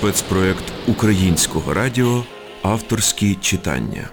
спецпроект Українського радіо Авторські читання.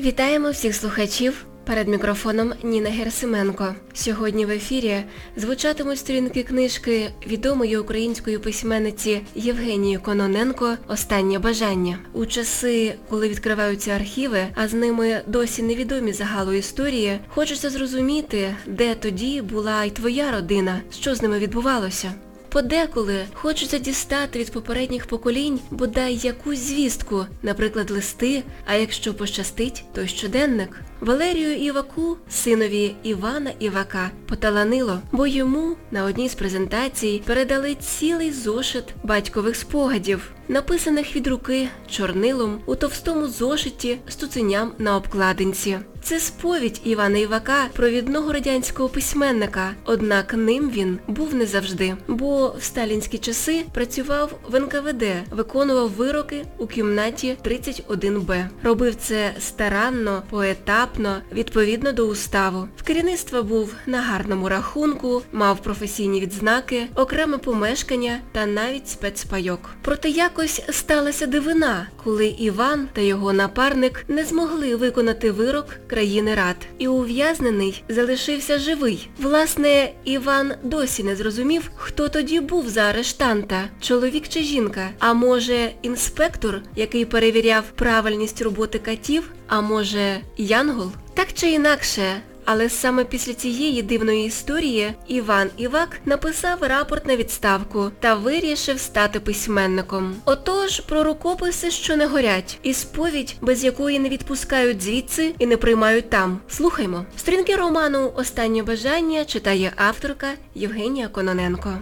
Вітаємо всіх слухачів. Перед мікрофоном Ніна Герасименко. Сьогодні в ефірі звучатимуть сторінки книжки відомої української письменниці Євгенії Кононенко Останнє бажання. У часи, коли відкриваються архіви, а з ними досі невідомі загалу історії, хочеться зрозуміти, де тоді була й твоя родина, що з ними відбувалося. Подеколи хочеться дістати від попередніх поколінь бодай якусь звістку, наприклад, листи, а якщо пощастить, то щоденник. Валерію Іваку, синові Івана Івака, поталанило, бо йому на одній з презентацій передали цілий зошит батькових спогадів, написаних від руки чорнилом у товстому зошиті з цуценям на обкладинці. Це сповідь Івана Івака, провідного радянського письменника, однак ним він був не завжди, бо в сталінські часи працював в НКВД, виконував вироки у кімнаті 31Б. Робив це старанно, поетапно, відповідно до уставу. В керівництва був на гарному рахунку, мав професійні відзнаки, окреме помешкання та навіть спецпайок. Проте якось сталася дивина, коли Іван та його напарник не змогли виконати вирок країни рад. І ув'язнений залишився живий. Власне, Іван досі не зрозумів, хто тоді був за арештанта, чоловік чи жінка. А може інспектор, який перевіряв правильність роботи катів, а може Янгол? Так чи інакше, але саме після цієї дивної історії Іван Івак написав рапорт на відставку та вирішив стати письменником. Отож, про рукописи, що не горять, і сповідь, без якої не відпускають звідси і не приймають там. Слухаймо. Сторінки роману Останнє бажання читає авторка Євгенія Кононенко.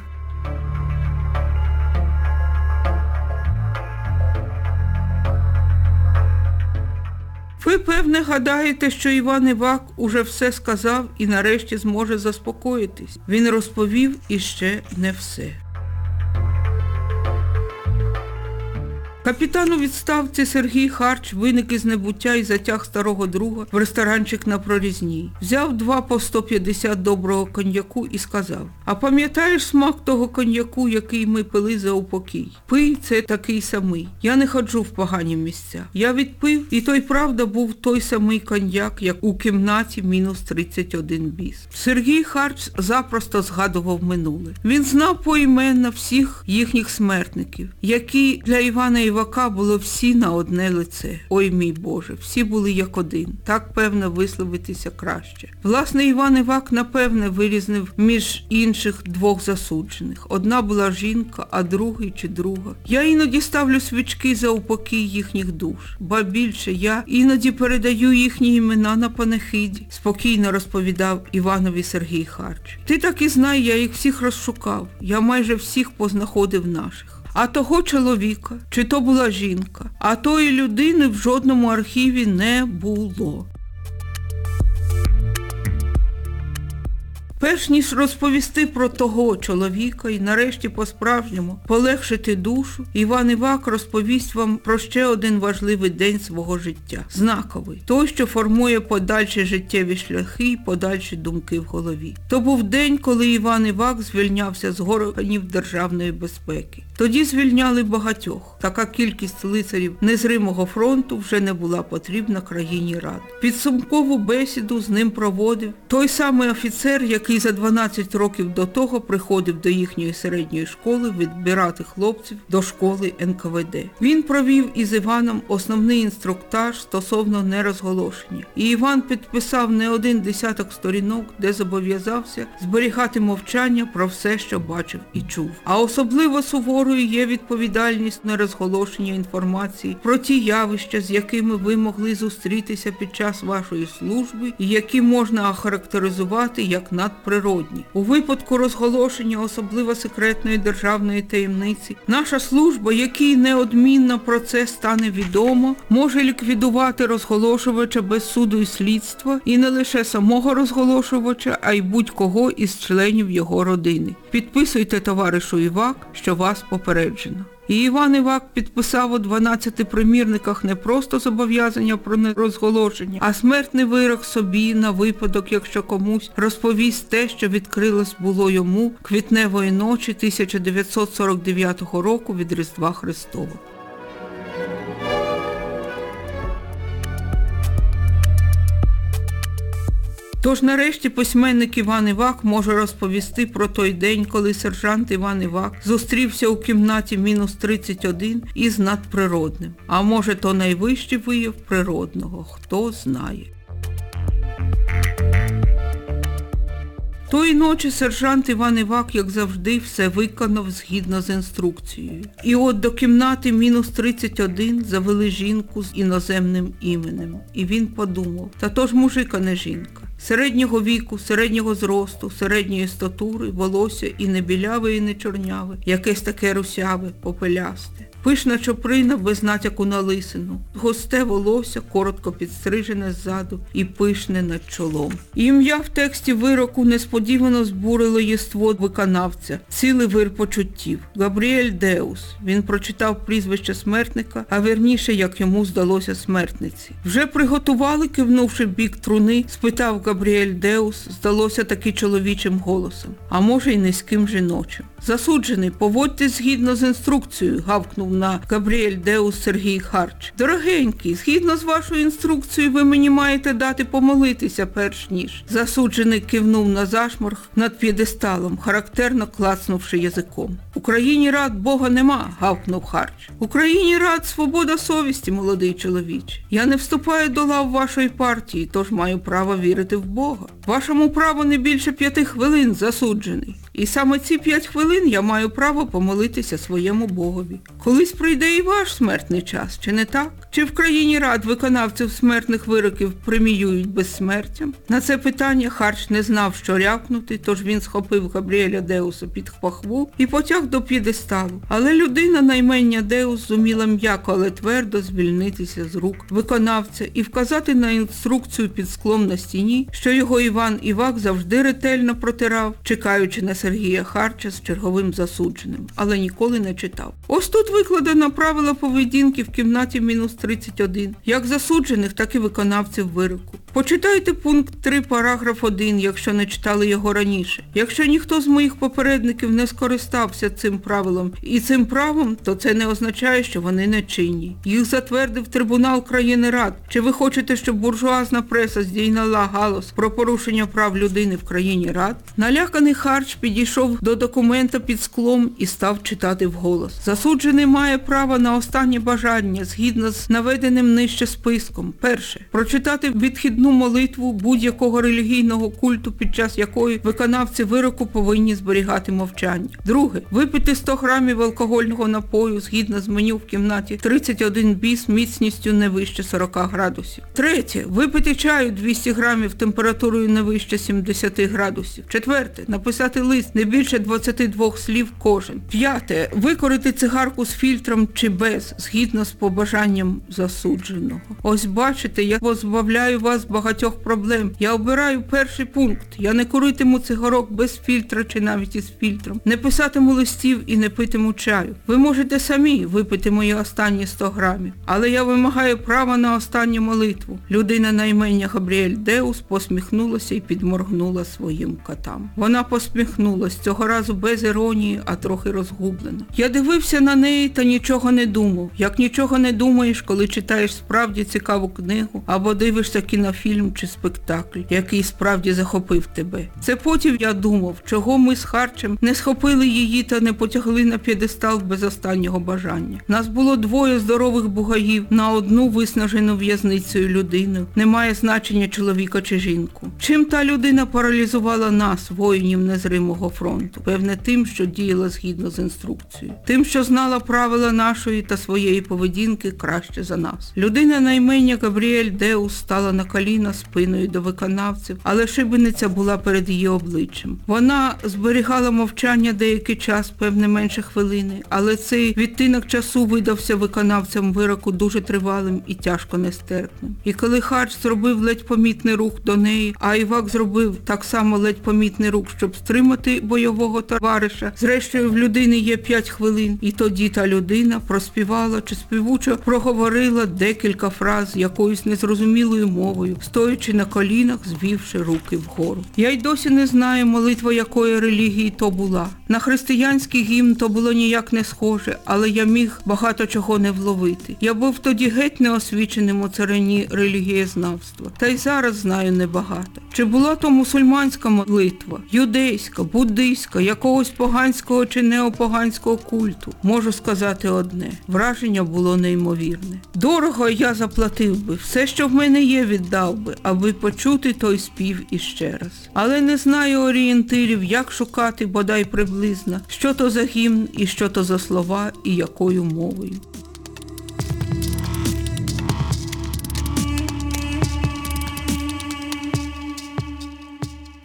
Ви, певне, гадаєте, що Іван Івак уже все сказав і нарешті зможе заспокоїтись. Він розповів іще не все. Капітан у відставці Сергій Харч виник із небуття і затяг старого друга в ресторанчик на прорізній. Взяв два по 150 доброго коньяку і сказав, а пам'ятаєш смак того коньяку, який ми пили за упокій? Пий це такий самий. Я не ходжу в погані місця. Я відпив, і той правда був той самий коньяк, як у кімнаті мінус 31 біс. Сергій Харч запросто згадував минуле. Він знав поіменно всіх їхніх смертників, які для Івана Івака було всі на одне лице. Ой мій Боже, всі були як один. Так, певно, висловитися краще. Власне, Іван Івак, напевне, вирізнив між інших двох засуджених. Одна була жінка, а другий чи друга. Я іноді ставлю свічки за упокій їхніх душ. Ба більше, я іноді передаю їхні імена на панахиді, спокійно розповідав Іванові Сергій Харч. Ти так і знай, я їх всіх розшукав. Я майже всіх познаходив наших. А того чоловіка, чи то була жінка, а тої людини в жодному архіві не було. Перш ніж розповісти про того чоловіка і нарешті по-справжньому полегшити душу, Іван Івак розповість вам про ще один важливий день свого життя. Знаковий. Той, що формує подальші життєві шляхи і подальші думки в голові. То був день, коли Іван Івак звільнявся з органів державної безпеки. Тоді звільняли багатьох. Така кількість лицарів незримого фронту вже не була потрібна країні рад. Підсумкову бесіду з ним проводив той самий офіцер, який за 12 років до того приходив до їхньої середньої школи відбирати хлопців до школи НКВД. Він провів із Іваном основний інструктаж стосовно нерозголошення. І Іван підписав не один десяток сторінок, де зобов'язався зберігати мовчання про все, що бачив і чув. А особливо суворою є відповідальність на розголошення інформації про ті явища, з якими ви могли зустрітися під час вашої служби і які можна охарактеризувати як надприродні. У випадку розголошення особливо секретної державної таємниці, наша служба, якій неодмінно про це стане відомо, може ліквідувати розголошувача без суду і слідства, і не лише самого розголошувача, а й будь-кого із членів його родини. Підписуйте, товаришу Івак, що вас попереджено. І Іван Івак підписав у 12 примірниках не просто зобов'язання про нерозголошення, а смертний вирок собі на випадок, якщо комусь розповість те, що відкрилось було йому квітневої ночі 1949 року від Різдва Христова. Тож нарешті письменник Іван Івак може розповісти про той день, коли сержант Іван Івак зустрівся у кімнаті мінус 31 із надприродним. А може то найвищий вияв природного, хто знає. Тої ночі сержант Іван Івак, як завжди, все виконав згідно з інструкцією. І от до кімнати мінус 31 завели жінку з іноземним іменем. І він подумав, та то ж мужик, а не жінка. Середнього віку, середнього зросту, середньої статури, волосся і не біляве, і не чорняве, якесь таке русяве, попелясте. Пишна чоприна без натяку на лисину, густе волосся, коротко підстрижене ззаду і пишне над чолом. Ім'я в тексті вироку несподівано збурило єство виконавця, цілий вир почуттів. Габріель Деус. Він прочитав прізвище смертника, а верніше, як йому здалося смертниці. Вже приготували, кивнувши бік труни, спитав Габріель Деус, здалося таки чоловічим голосом, а може й низьким жіночим. Засуджений, поводьтесь згідно з інструкцією, гавкнув на Габріель Деус Сергій Харч. Дорогенький, згідно з вашою інструкцією, ви мені маєте дати помолитися перш ніж. Засуджений кивнув на зашморг над п'єдесталом, характерно клацнувши язиком. У країні рад Бога нема, гавкнув Харч. У країні рад свобода совісті, молодий чоловіче. Я не вступаю до лав вашої партії, тож маю право вірити в Бога. Вашому праву не більше п'яти хвилин засуджений. І саме ці п'ять хвилин я маю право помолитися своєму Богові. Колись прийде і ваш смертний час, чи не так? Чи в країні рад виконавців смертних вироків преміюють безсмертям? На це питання Харч не знав, що рявкнути, тож він схопив Габріеля Деуса під пахву і потяг до п'єдесталу. Але людина наймення Деус зуміла м'яко, але твердо звільнитися з рук виконавця і вказати на інструкцію під склом на стіні, що його Іван Івак завжди ретельно протирав, чекаючи на Сергія Харча з черговим засудженим, але ніколи не читав. Ось тут викладено правила поведінки в кімнаті мінус 31, як засуджених, так і виконавців вироку. Почитайте пункт 3 параграф 1, якщо не читали його раніше. Якщо ніхто з моїх попередників не скористався цим правилом і цим правом, то це не означає, що вони не чинні. Їх затвердив трибунал країни Рад. Чи ви хочете, щоб буржуазна преса здійняла галас про порушення прав людини в країні Рад? Наляканий Харч підійшов до документа під склом і став читати вголос. Засуджений має право на останнє бажання згідно з наведеним нижче списком. Перше. Прочитати відхідну молитву будь-якого релігійного культу, під час якої виконавці вироку повинні зберігати мовчання. Друге. Випити 100 грамів алкогольного напою згідно з меню в кімнаті 31 біс міцністю не вище 40 градусів. Третє. Випити чаю 200 грамів температурою не вище 70 градусів. Четверте. Написати лист не більше 22 слів кожен. П'яте. Викурити цигарку з фільтром чи без, згідно з побажанням засудженого. Ось бачите, я позбавляю вас багатьох проблем. Я обираю перший пункт. Я не куритиму цигарок без фільтра чи навіть із фільтром. Не писатиму листів і не питиму чаю. Ви можете самі випити мої останні 100 грамів. Але я вимагаю права на останню молитву. Людина на імення Габріель Деус посміхнулася і підморгнула своїм котам. Вона посміхнулась, цього разу без іронії, а трохи розгублено. Я дивився на неї та нічого не думав. Як нічого не думаєш, коли читаєш справді цікаву книгу або дивишся кінофільм чи спектакль, який справді захопив тебе. Це потім я думав, чого ми з Харчем не схопили її та не потягли на п'єдестал без останнього бажання. Нас було двоє здорових бугаїв на одну виснажену в'язницею людину. Немає значення чоловіка чи жінку. Чим та людина паралізувала нас, воїнів незримого фронту? Певне тим, що діяла згідно з інструкцією. Тим, що знала правила нашої та своєї поведінки краще за нас. Людина на імення Габріель Деус стала на коліна спиною до виконавців, але шибениця була перед її обличчям. Вона зберігала мовчання деякий час, певне менше хвилини, але цей відтинок часу видався виконавцям вироку дуже тривалим і тяжко нестерпним. І коли Харч зробив ледь помітний рух до неї, а Івак зробив так само ледь помітний рух, щоб стримати бойового товариша, зрештою в людини є 5 хвилин, і тоді та людина проспівала чи співучо проговорила декілька фраз якоюсь незрозумілою мовою, стоячи на колінах, звівши руки вгору. Я й досі не знаю, молитва якої релігії то була. На християнський гімн то було ніяк не схоже, але я міг багато чого не вловити. Я був тоді геть неосвіченим у царині релігієзнавства, та й зараз знаю небагато. Чи була то мусульманська молитва, юдейська, буддийська, якогось поганського чи неопоганського культу? Можу сказати одне. Враження було неймовірне. Дорого я заплатив би, все, що в мене є, віддав би, аби почути той спів іще раз. Але не знаю орієнтирів, як шукати бодай приблизно, що то за гімн і що то за слова і якою мовою.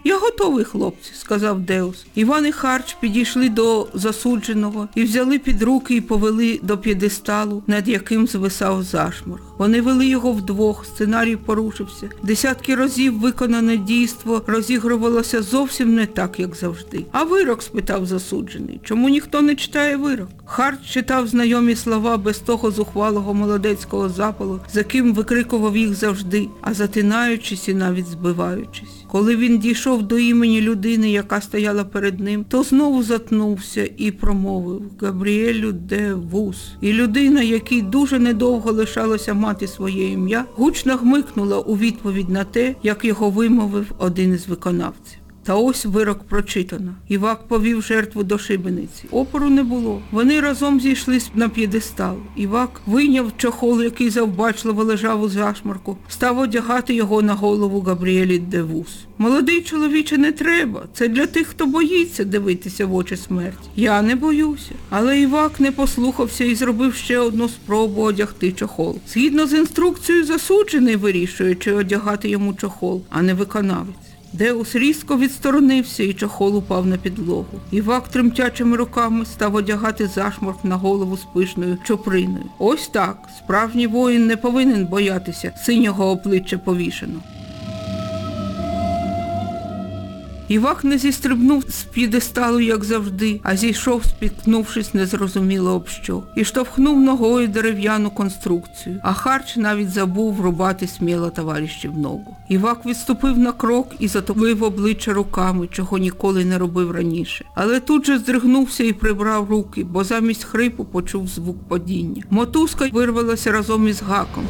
Я готовий, хлопці, сказав Деус. Іван і Харч підійшли до засудженого і взяли під руки і повели до п'єдесталу, над яким звисав зашморг. Вони вели його вдвох, сценарій порушився. Десятки разів виконане дійство розігрувалося зовсім не так, як завжди. А вирок? спитав засуджений. Чому ніхто не читає вирок? Харч читав знайомі слова без того зухвалого молодецького запалу, за ким викрикував їх завжди, а затинаючись і навіть збиваючись. Коли він дійшов до імені людини, яка стояла перед ним, то знову затнувся і промовив Габріелю де Вус. І людина, якій дуже недовго лишалося мати своє ім'я, гучно гмикнула у відповідь на те, як його вимовив один із виконавців. Та ось вирок прочитано. Івак повів жертву до шибениці. Опору не було. Вони разом зійшлись на п'єдестал. Івак вийняв чохол, який завбачливо лежав у зашмарку, став одягати його на голову Габріелі Девус. Молодий чоловіче, не треба. Це для тих, хто боїться дивитися в очі смерті. Я не боюся. Але Івак не послухався і зробив ще одну спробу одягти чохол. Згідно з інструкцією, засуджений вирішує, чи одягати йому чохол, а не виконавець. Деус різко відсторонився і чохол упав на підлогу. Івак тремтячими руками став одягати зашморг на голову з пишною чоприною. Ось так. Справжній воїн не повинен боятися синього обличчя повішеного. Івак не зістрибнув з п'єдесталу, як завжди, а зійшов, спіткнувшись незрозуміло об що, і штовхнув ногою дерев'яну конструкцію, а Харч навіть забув врубати сміло товаришів ногу. Івак відступив на крок і затопив обличчя руками, чого ніколи не робив раніше. Але тут же здригнувся і прибрав руки, бо замість хрипу почув звук падіння. Мотузка вирвалася разом із гаком.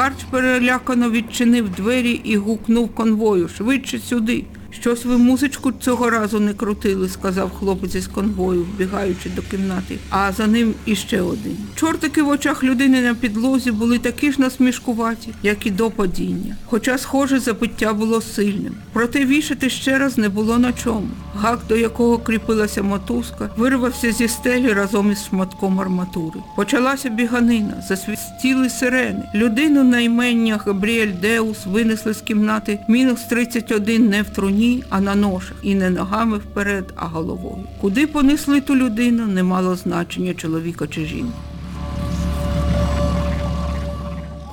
Харч перелякано відчинив двері і гукнув конвою. Швидше сюди. Щось ви музичку цього разу не крутили, сказав хлопець із конвою, вбігаючи до кімнати, а за ним іще один. Чортики в очах людини на підлозі були такі ж насмішкуваті, як і до падіння. Хоча, схоже, забиття було сильним. Проте вішати ще раз не було на чому. Гак, до якого кріпилася мотузка, вирвався зі стелі разом із шматком арматури. Почалася біганина, засвістіли сирени. Людину на імення Габріель Деус винесли з кімнати мінус 31 не в труні, а на ношах. І не ногами вперед, а головою. Куди понесли ту людину, не мало значення чоловіка чи жінки.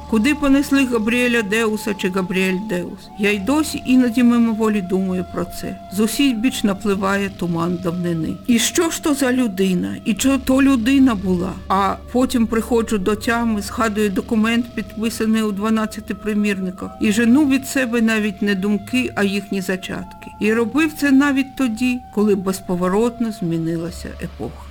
Куди понесли Габріеля Деуса чи Габріель Деус? Я й досі іноді мимоволі думаю про це. З усіх біч напливає туман давнини. І що ж то за людина? І що то людина була? А потім приходжу до тями, згадую документ, підписаний у 12 примірниках, і жену від себе навіть не думки, а їхні зачатки. І робив це навіть тоді, коли безповоротно змінилася епоха.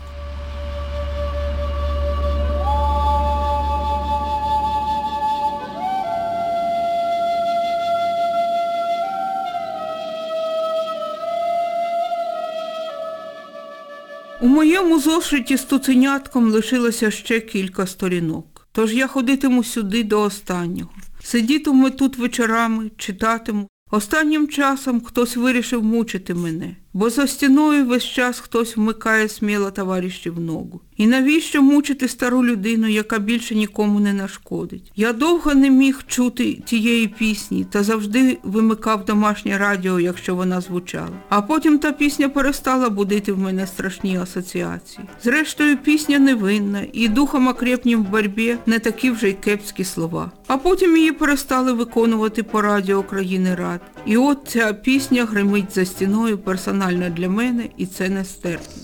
Моєму зошиті з туценятком лишилося ще кілька сторінок. Тож я ходитиму сюди до останнього. Сидітиму тут вечорами, читатиму. Останнім часом хтось вирішив мучити мене. Бо за стіною весь час хтось вмикає сміло товаришів ногу. І навіщо мучити стару людину, яка більше нікому не нашкодить? Я довго не міг чути тієї пісні та завжди вимикав домашнє радіо, якщо вона звучала. А потім та пісня перестала будити в мене страшні асоціації. Зрештою, пісня невинна, і духом окрепнім в борьбі не такі вже й кепські слова. А потім її перестали виконувати по радіо країни Рад. І от ця пісня гримить за стіною персонально для мене, і це нестерпно.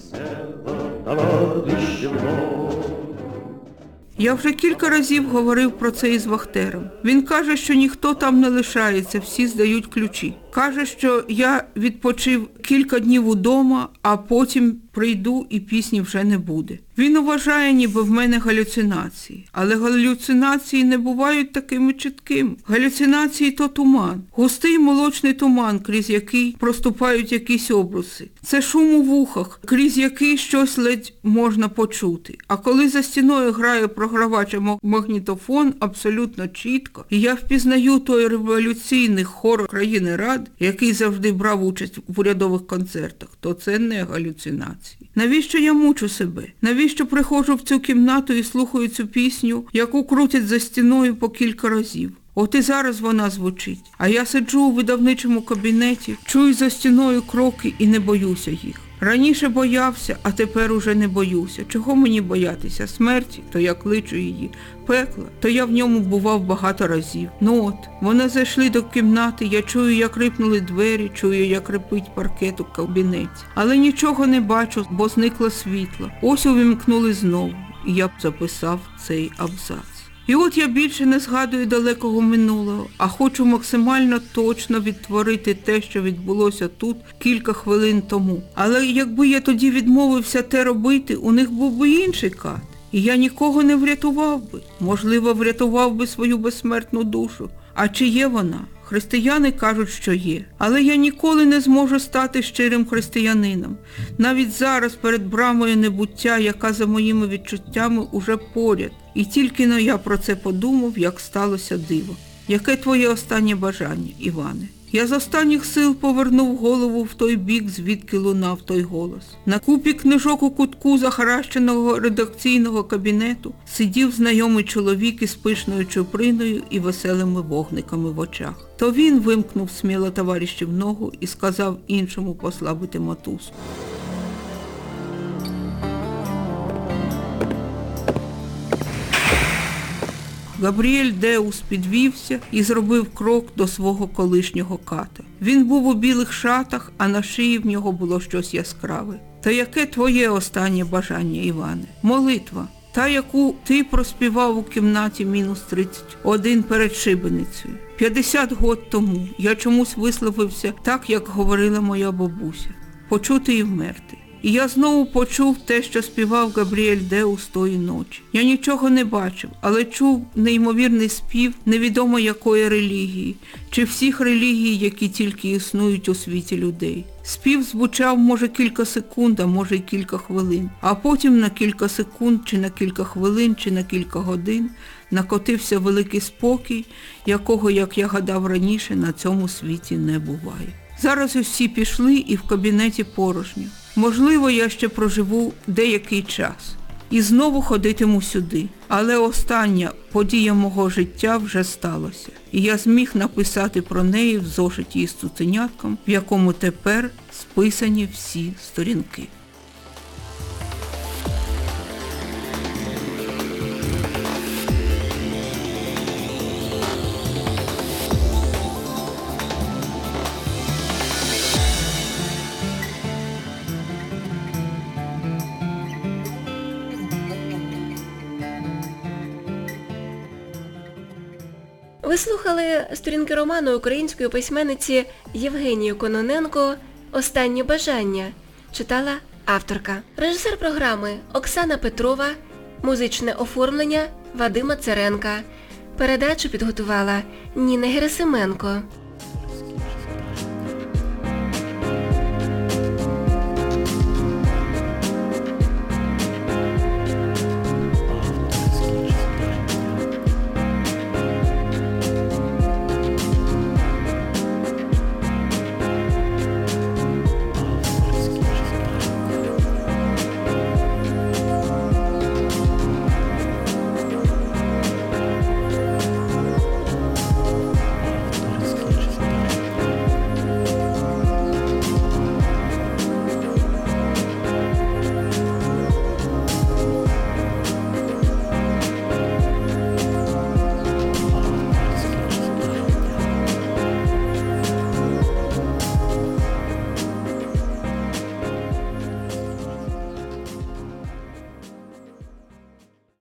Я вже кілька разів говорив про це із Вахтером. Він каже, що ніхто там не лишається, всі здають ключі. Каже, що я відпочив кілька днів удома, а потім прийду і пісні вже не буде. Він вважає, ніби в мене галюцинації. Але галюцинації не бувають такими чіткими. Галюцинації то туман, густий молочний туман, крізь який проступають якісь обруси. Це шум у вухах, крізь який щось ледь можна почути. А коли за стіною грає програвач магнітофон абсолютно чітко, і я впізнаю той революційний хор країни Рад, який завжди брав участь в урядових концертах, то це не галюцинації. Навіщо я мучу себе? Навіщо приходжу в цю кімнату і слухаю цю пісню, яку крутять за стіною по кілька разів? От і зараз вона звучить. А я сиджу у видавничому кабінеті, чую за стіною кроки і не боюся їх. Раніше боявся, а тепер уже не боюся. Чого мені боятися? Смерті, то я кличу її. Пекла, то я в ньому бував багато разів. Ну от, вони зайшли до кімнати, я чую, як рипнули двері, чую, як рипить паркет у кабінеті. Але нічого не бачу, бо зникло світло. Ось увімкнули знову, і я б записав цей абзац. І от я більше не згадую далекого минулого, а хочу максимально точно відтворити те, що відбулося тут кілька хвилин тому. Але якби я тоді відмовився те робити, у них був би інший кат. І я нікого не врятував би. Можливо, врятував би свою безсмертну душу. А чи є вона? Християни кажуть, що є. Але я ніколи не зможу стати щирим християнином. Навіть зараз перед брамою небуття, яка за моїми відчуттями уже поряд. І тільки но я про це подумав, як сталося диво. Яке твоє останнє бажання, Іване? Я з останніх сил повернув голову в той бік, звідки лунав той голос. На купі книжок у кутку захаращеного редакційного кабінету сидів знайомий чоловік із пишною чуприною і веселими вогниками в очах. То він вимкнув сміло товаришів ногу і сказав іншому послабити мотузку. Габріель Деус підвівся і зробив крок до свого колишнього ката. Він був у білих шатах, а на шиї в нього було щось яскраве. Та яке твоє останнє бажання, Іване? Молитва. Та, яку ти проспівав у кімнаті мінус 31 перед шибеницею. 50 год тому я чомусь висловився так, як говорила моя бабуся. Почути і вмерти. І я знову почув те, що співав Габріель Деус тої ночі. Я нічого не бачив, але чув неймовірний спів невідомо якої релігії, чи всіх релігій, які тільки існують у світі людей. Спів звучав, може, кілька секунд, а може й кілька хвилин, а потім на кілька секунд, чи на кілька хвилин, чи на кілька годин накотився великий спокій, якого, як я гадав раніше, на цьому світі не буває. Зараз усі пішли і в кабінеті порожньо. Можливо, я ще проживу деякий час і знову ходитиму сюди. Але остання подія мого життя вже сталася. І я зміг написати про неї в зошиті із цуценятком, в якому тепер списані всі сторінки. Ви слухали сторінки роману української письменниці Євгенії Кононенко Останнє бажання. Читала авторка. Режисер програми Оксана Петрова, музичне оформлення Вадима Церенка. Передачу підготувала Ніна Герасименко.